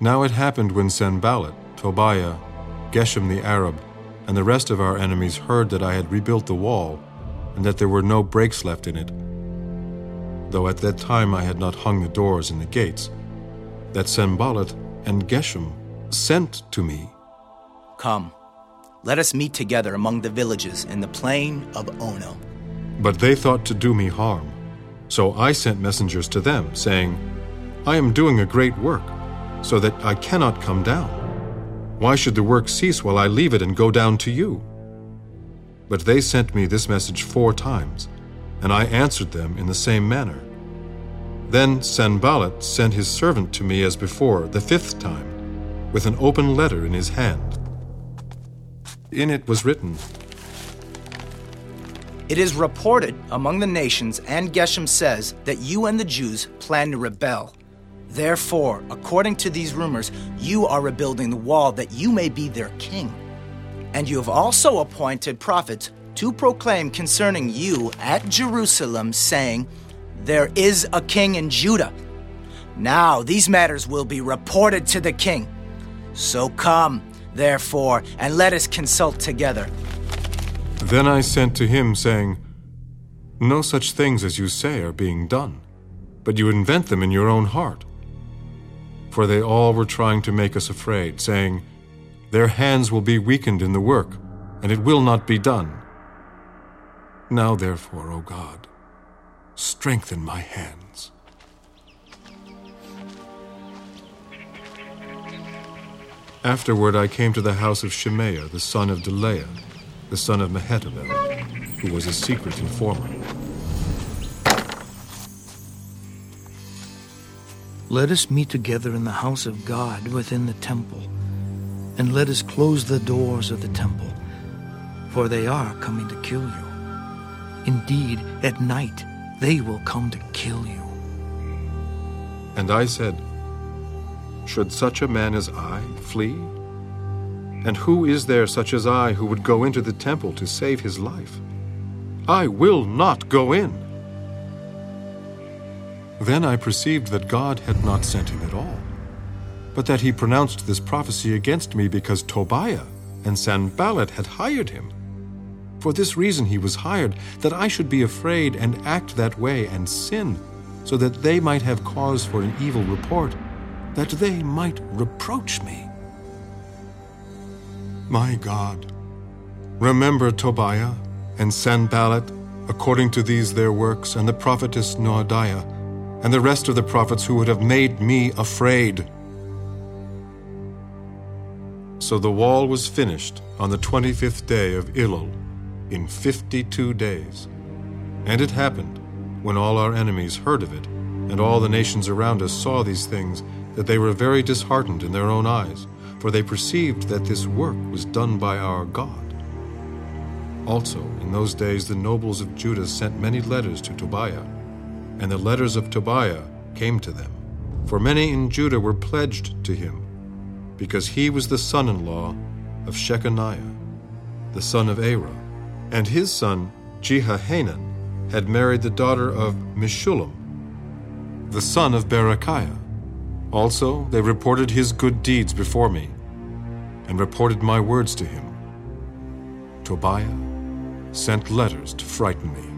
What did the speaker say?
Now it happened when Sanballat, Tobiah, Geshem the Arab, and the rest of our enemies heard that I had rebuilt the wall, and that there were no breaks left in it, though at that time I had not hung the doors and the gates, that Sanballat and Geshem sent to me. Come, let us meet together among the villages in the plain of Ono. But they thought to do me harm. So I sent messengers to them, saying, I am doing a great work, so that I cannot come down. Why should the work cease while I leave it and go down to you? But they sent me this message four times, and I answered them in the same manner. Then Sanballat sent his servant to me as before, the fifth time, with an open letter in his hand. In it was written, It is reported among the nations, and Geshem says, that you and the Jews plan to rebel. Therefore, according to these rumors, you are rebuilding the wall that you may be their king. And you have also appointed prophets to proclaim concerning you at Jerusalem, saying, There is a king in Judah. Now these matters will be reported to the king. So come, therefore, and let us consult together. Then I sent to him, saying, No such things as you say are being done, but you invent them in your own heart. For they all were trying to make us afraid, saying, Their hands will be weakened in the work, and it will not be done. Now, therefore, O God, strengthen my hands. Afterward I came to the house of Shemaiah, the son of Delaiah, the son of Mehetabel, who was a secret informer. Let us meet together in the house of God within the temple, and let us close the doors of the temple, for they are coming to kill you. Indeed, at night they will come to kill you. And I said, Should such a man as I flee? And who is there such as I who would go into the temple to save his life? I will not go in. Then I perceived that God had not sent him at all, but that he pronounced this prophecy against me because Tobiah and Sanballat had hired him. For this reason he was hired, that I should be afraid and act that way and sin, so that they might have cause for an evil report, that they might reproach me. My God, remember Tobiah and Sanballat according to these their works, and the prophetess Noadiah, and the rest of the prophets who would have made me afraid. So the wall was finished on the twenty fifth day of Elul, in fifty two days. And it happened, when all our enemies heard of it, and all the nations around us saw these things, that they were very disheartened in their own eyes, for they perceived that this work was done by our God. Also, in those days the nobles of Judah sent many letters to Tobiah, and the letters of Tobiah came to them. For many in Judah were pledged to him, because he was the son in law of Shechaniah, the son of Arah, and his son Jehohanan had married the daughter of Meshullam, the son of Berechiah. Also, they reported his good deeds before me, and reported my words to him. Tobiah sent letters to frighten me.